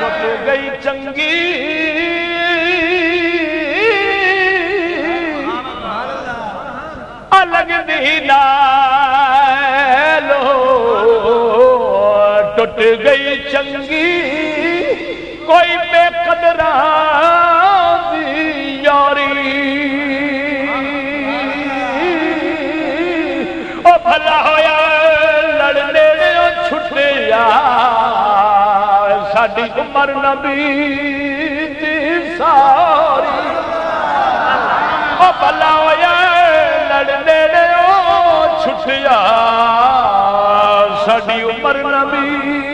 ٹوٹ گئی چنگی۔ الگ دی نالوں ٹوٹ گئی چنگی۔ کوئی ساری عمر نبی ساری۔ او بھلا ہویا لڑنے چھٹیا۔ ساری عمر نبی